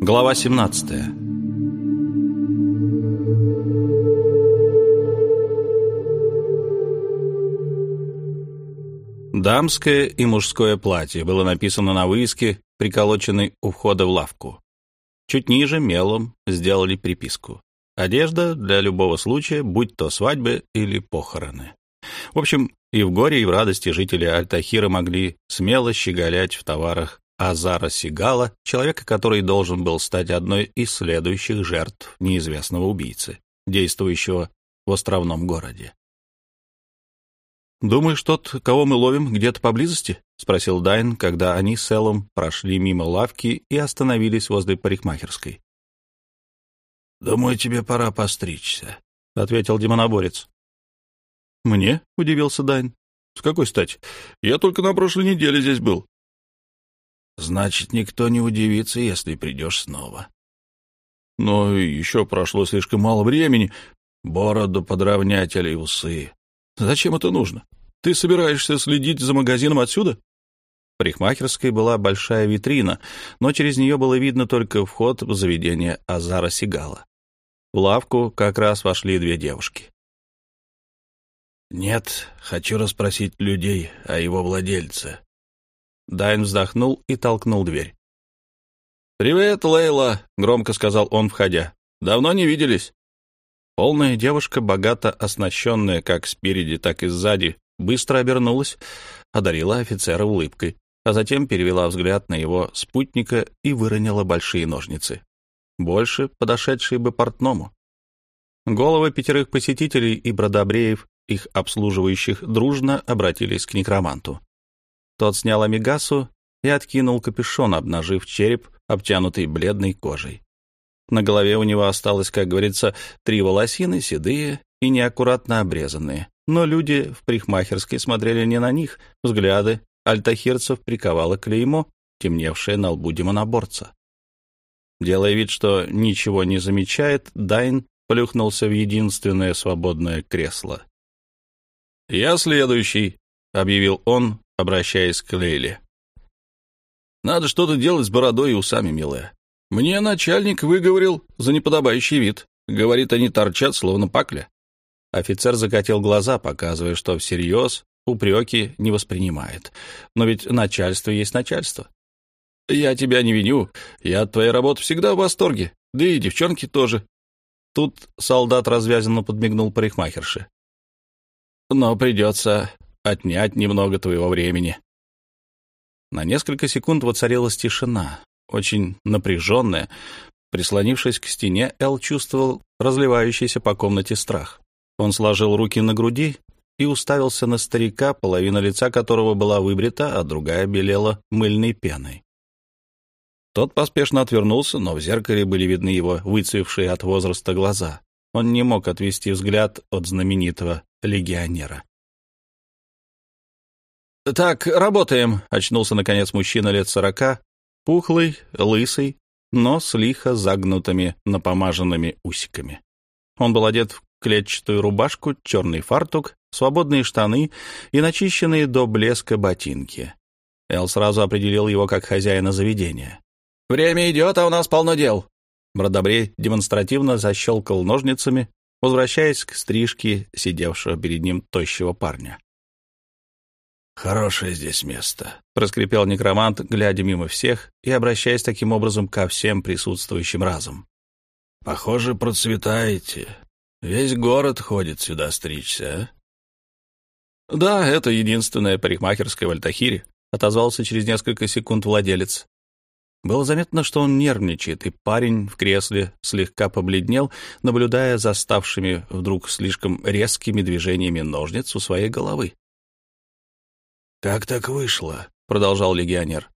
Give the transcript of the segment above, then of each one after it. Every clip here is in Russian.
Глава 17 Дамское и мужское платье было написано на вывеске, приколоченной у входа в лавку. Чуть ниже мелом сделали приписку. Одежда для любого случая, будь то свадьбы или похороны. В общем, и в горе, и в радости жители Альтахира могли смело щеголять в товарах Азара Сигала, человека, который должен был стать одной из следующих жертв неизвестного убийцы, действующего в островном городе. «Думаешь, тот, кого мы ловим, где-то поблизости?» — спросил Дайн, когда они с Эллом прошли мимо лавки и остановились возле парикмахерской. «Думаю, тебе пора постричься», — ответил демоноборец. «Мне?» — удивился Дайн. «С какой стати? Я только на прошлой неделе здесь был». «Значит, никто не удивится, если придешь снова». «Но еще прошло слишком мало времени. Бороду подровнять или усы. Зачем это нужно? Ты собираешься следить за магазином отсюда?» В парикмахерской была большая витрина, но через нее было видно только вход в заведение Азара Сигала. В лавку как раз вошли две девушки. «Нет, хочу расспросить людей о его владельце». Дайн вздохнул и толкнул дверь. «Привет, Лейла», — громко сказал он, входя. «Давно не виделись». Полная девушка, богато оснащенная как спереди, так и сзади, быстро обернулась, одарила офицера улыбкой, а затем перевела взгляд на его спутника и выронила большие ножницы. Больше подошедшие бы портному. Головы пятерых посетителей и бродобреев их обслуживающих дружно обратились к некроманту. Тот снял амигасу и откинул капюшон, обнажив череп, обтянутый бледной кожей. На голове у него осталось, как говорится, три волосины, седые и неаккуратно обрезанные. Но люди в парикмахерской смотрели не на них. Взгляды альтахирцев приковало клеймо, темневшее на лбу демоноборца. Делая вид, что ничего не замечает, Дайн плюхнулся в единственное свободное кресло. «Я следующий», — объявил он, обращаясь к Лейле. «Надо что-то делать с бородой и усами, милая. Мне начальник выговорил за неподобающий вид. Говорит, они торчат, словно пакля». Офицер закатил глаза, показывая, что всерьез упреки не воспринимает. Но ведь начальство есть начальство. «Я тебя не виню. Я от твоей работы всегда в восторге. Да и девчонки тоже». Тут солдат развязанно подмигнул парикмахерше но придется отнять немного твоего времени». На несколько секунд воцарилась тишина, очень напряженная. Прислонившись к стене, Эл чувствовал разливающийся по комнате страх. Он сложил руки на груди и уставился на старика, половина лица которого была выбрита, а другая белела мыльной пеной. Тот поспешно отвернулся, но в зеркале были видны его выцвевшие от возраста глаза. Он не мог отвести взгляд от знаменитого легионера. «Так, работаем», — очнулся, наконец, мужчина лет сорока, пухлый, лысый, но с лихо загнутыми напомаженными усиками. Он был одет в клетчатую рубашку, черный фартук, свободные штаны и начищенные до блеска ботинки. Эл сразу определил его как хозяина заведения. «Время идет, а у нас полно дел». Бродобрей демонстративно защелкал ножницами, возвращаясь к стрижке сидевшего перед ним тощего парня. «Хорошее здесь место», — проскрипел некромант, глядя мимо всех и обращаясь таким образом ко всем присутствующим разом. «Похоже, процветаете. Весь город ходит сюда стричься, а?» «Да, это единственная парикмахерская в Альтахире», — отозвался через несколько секунд владелец. Было заметно, что он нервничает, и парень в кресле слегка побледнел, наблюдая за ставшими вдруг слишком резкими движениями ножниц у своей головы. «Как так вышло?» — продолжал легионер.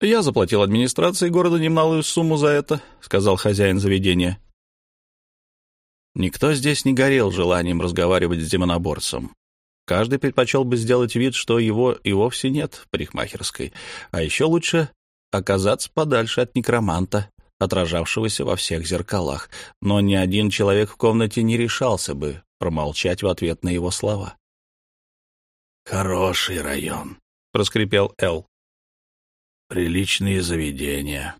«Я заплатил администрации города немалую сумму за это», — сказал хозяин заведения. Никто здесь не горел желанием разговаривать с демоноборцем. Каждый предпочел бы сделать вид, что его и вовсе нет в парикмахерской, а еще лучше оказаться подальше от некроманта, отражавшегося во всех зеркалах, но ни один человек в комнате не решался бы промолчать в ответ на его слова. «Хороший район», — проскрипел Эл. «Приличные заведения.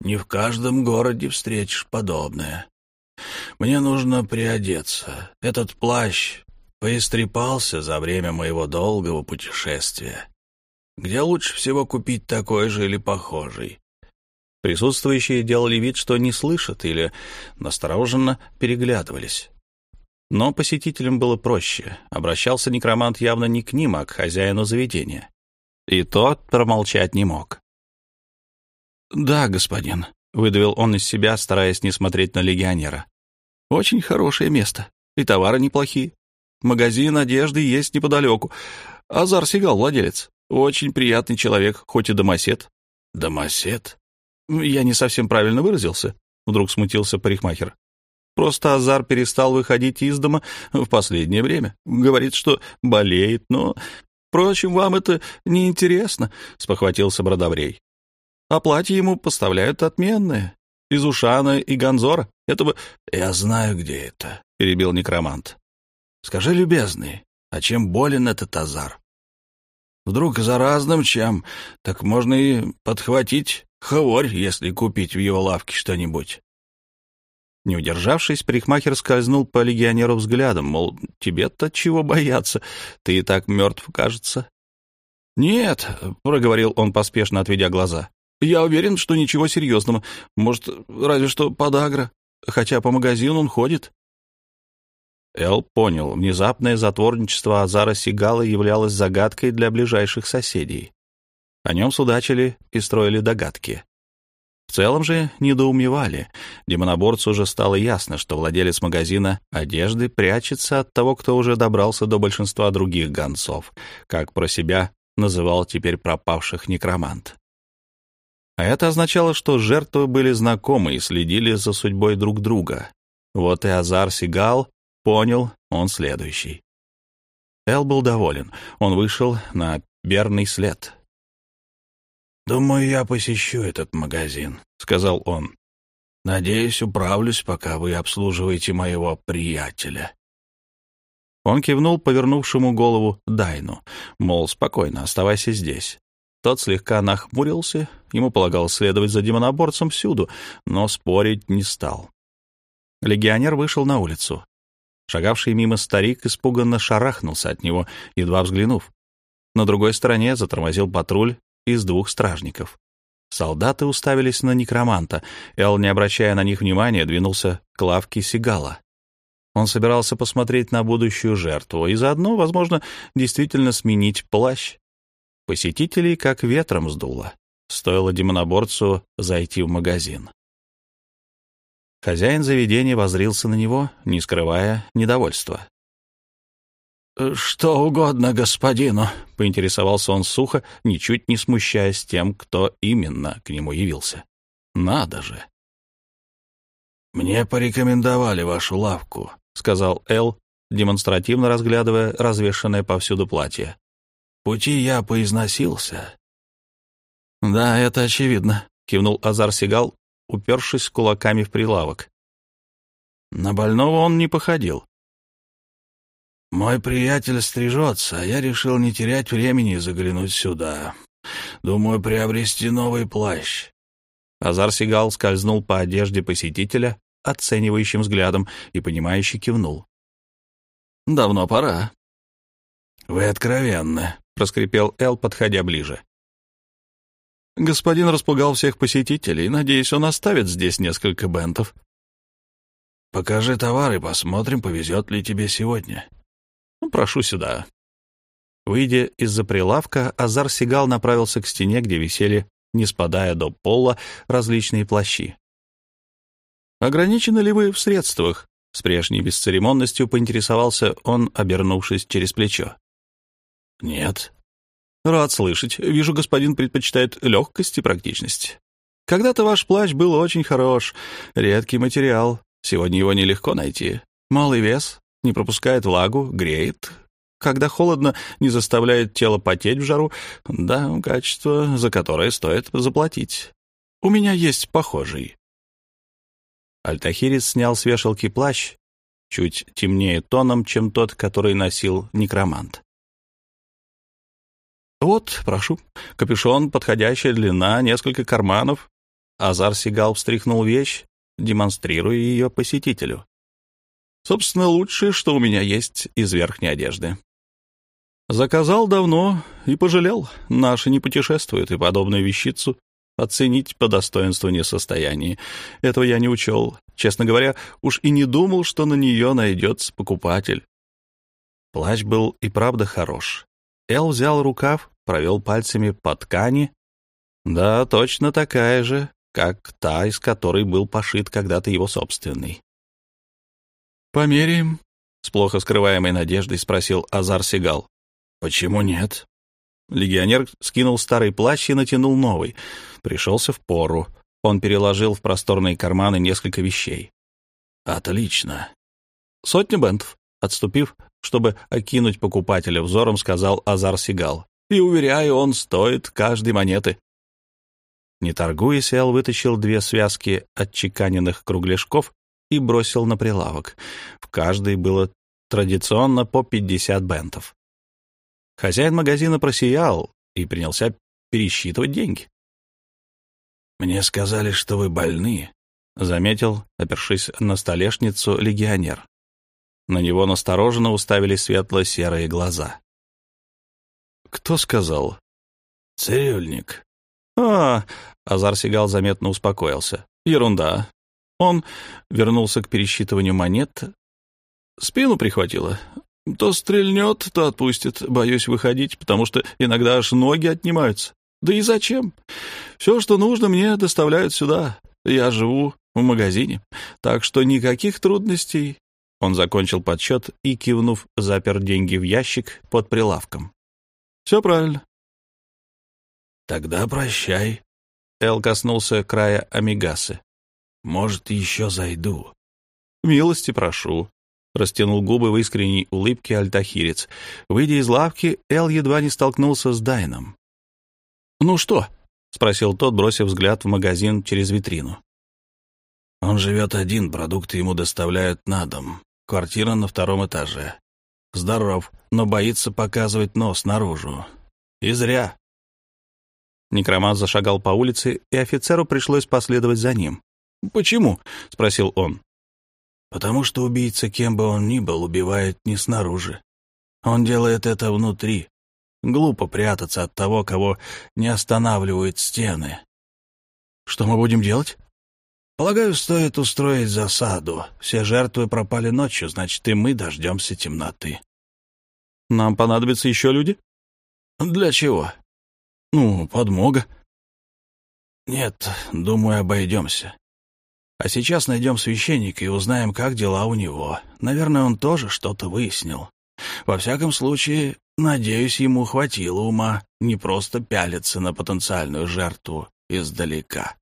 Не в каждом городе встретишь подобное. Мне нужно приодеться. Этот плащ поистрепался за время моего долгого путешествия. Где лучше всего купить такой же или похожий? Присутствующие делали вид, что не слышат или настороженно переглядывались. Но посетителям было проще. Обращался некромант явно не к ним, а к хозяину заведения. И тот промолчать не мог. «Да, господин», — выдавил он из себя, стараясь не смотреть на легионера. «Очень хорошее место. И товары неплохие. Магазин одежды есть неподалеку. Азар Сигал, владелец. Очень приятный человек, хоть и домосед». «Домосед?» «Я не совсем правильно выразился», — вдруг смутился парикмахер. «Просто Азар перестал выходить из дома в последнее время. Говорит, что болеет, но... Впрочем, вам это не интересно, спохватился Бродоврей. «А платье ему поставляют отменное, из Ушана и Гонзора. Этого...» «Я знаю, где это», — перебил некромант. «Скажи, любезный, а чем болен этот Азар?» Вдруг заразным чем, так можно и подхватить хворь, если купить в его лавке что-нибудь. Не удержавшись, парикмахер скользнул по легионеру взглядом, мол, тебе-то чего бояться, ты и так мертв, кажется. «Нет», — проговорил он, поспешно отведя глаза, — «я уверен, что ничего серьезного, может, разве что подагра, хотя по магазину он ходит». Эл понял, внезапное затворничество Азара Сигала являлось загадкой для ближайших соседей. О нем судачили и строили догадки. В целом же недоумевали. Демоноборцу уже стало ясно, что владелец магазина одежды прячется от того, кто уже добрался до большинства других гонцов, как про себя называл теперь пропавших некромант. А это означало, что жертвы были знакомы и следили за судьбой друг друга. Вот и Азар Сигал понял, он следующий. Эл был доволен. Он вышел на верный след. «Думаю, я посещу этот магазин», — сказал он. «Надеюсь, управлюсь, пока вы обслуживаете моего приятеля». Он кивнул повернувшему голову Дайну, мол, спокойно, оставайся здесь. Тот слегка нахмурился, ему полагалось следовать за демоноборцем всюду, но спорить не стал. Легионер вышел на улицу. Шагавший мимо старик испуганно шарахнулся от него, едва взглянув. На другой стороне затормозил патруль из двух стражников. Солдаты уставились на некроманта. Эл, не обращая на них внимания, двинулся к лавке Сигала. Он собирался посмотреть на будущую жертву и заодно, возможно, действительно сменить плащ. Посетителей как ветром сдуло. Стоило демоноборцу зайти в магазин. Хозяин заведения возрился на него, не скрывая недовольства. «Что угодно господину», — поинтересовался он сухо, ничуть не смущаясь тем, кто именно к нему явился. «Надо же!» «Мне порекомендовали вашу лавку», — сказал Эл, демонстративно разглядывая развешанное повсюду платье. «Пути я поизносился». «Да, это очевидно», — кивнул Азар Сигал, упершись кулаками в прилавок. На больного он не походил. «Мой приятель стрижется, а я решил не терять времени и заглянуть сюда. Думаю, приобрести новый плащ». Азар Сигал скользнул по одежде посетителя оценивающим взглядом и, понимающе кивнул. «Давно пора». «Вы откровенны», — проскрипел Эл, подходя ближе. «Господин распугал всех посетителей. Надеюсь, он оставит здесь несколько бентов». «Покажи товар и посмотрим, повезет ли тебе сегодня». Ну, прошу сюда». Выйдя из-за прилавка, Азар Сигал направился к стене, где висели, не спадая до пола, различные плащи. «Ограничены ли вы в средствах?» С прежней бесцеремонностью поинтересовался он, обернувшись через плечо. «Нет». «Рад слышать. Вижу, господин предпочитает легкость и практичность. Когда-то ваш плащ был очень хорош, редкий материал. Сегодня его нелегко найти. Малый вес, не пропускает влагу, греет. Когда холодно, не заставляет тело потеть в жару. Да, качество, за которое стоит заплатить. У меня есть похожий. Альтахирис снял с вешалки плащ, чуть темнее тоном, чем тот, который носил некромант. «Вот, прошу, капюшон, подходящая длина, несколько карманов. Азар Сигал встряхнул вещь, демонстрируя ее посетителю. Собственно, лучшее, что у меня есть из верхней одежды. Заказал давно и пожалел. Наши не путешествуют, и подобную вещицу оценить по достоинству не в состоянии. Этого я не учел. Честно говоря, уж и не думал, что на нее найдется покупатель. Плащ был и правда хорош. Эл взял рукав, провел пальцами по ткани. Да, точно такая же, как та, из которой был пошит когда-то его собственный. «Померяем?» — с плохо скрываемой надеждой спросил Азар Сигал. «Почему нет?» Легионер скинул старый плащ и натянул новый. Пришелся в пору. Он переложил в просторные карманы несколько вещей. «Отлично». «Сотня бентов», отступив, чтобы окинуть покупателя взором, сказал Азар Сигал. «И, уверяю, он стоит каждой монеты». Не торгуясь, Эл вытащил две связки отчеканенных кругляшков и бросил на прилавок. В каждой было традиционно по 50 бентов. Хозяин магазина просиял и принялся пересчитывать деньги. «Мне сказали, что вы больны», — заметил, опершись на столешницу, легионер. На него настороженно уставились светло-серые глаза. «Кто сказал?» «Цирюльник». «А, Азар Сигал заметно успокоился. Ерунда. Он вернулся к пересчитыванию монет. Спину прихватило. То стрельнет, то отпустит. Боюсь выходить, потому что иногда аж ноги отнимаются. Да и зачем? Все, что нужно, мне доставляют сюда. Я живу в магазине, так что никаких трудностей. Он закончил подсчет и, кивнув, запер деньги в ящик под прилавком. Все правильно. Тогда прощай. Эл коснулся края амигасы. Может, еще зайду. Милости прошу. Растянул губы в искренней улыбке альтахирец. Выйдя из лавки, Эл едва не столкнулся с Дайном. «Ну что?» — спросил тот, бросив взгляд в магазин через витрину. «Он живет один, продукты ему доставляют на дом. Квартира на втором этаже. Здоров, но боится показывать нос наружу. И зря». Некромант зашагал по улице, и офицеру пришлось последовать за ним. «Почему?» — спросил он. Потому что убийца, кем бы он ни был, убивает не снаружи. Он делает это внутри. Глупо прятаться от того, кого не останавливают стены. Что мы будем делать? Полагаю, стоит устроить засаду. Все жертвы пропали ночью, значит, и мы дождемся темноты. Нам понадобятся еще люди? Для чего? Ну, подмога. Нет, думаю, обойдемся. А сейчас найдем священника и узнаем, как дела у него. Наверное, он тоже что-то выяснил. Во всяком случае, надеюсь, ему хватило ума не просто пялиться на потенциальную жертву издалека.